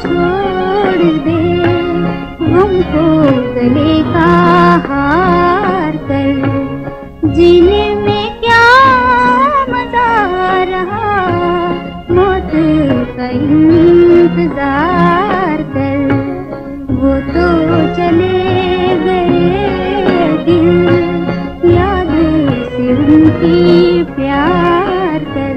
छोड़ दे हमको गले का हार इंतज़ार कर वो तो चले गए दिल। याद से उनकी प्यार कर।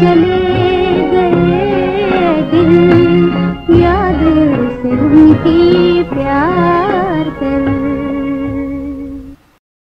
चले गए दिल याद से उनकी प्यार कर।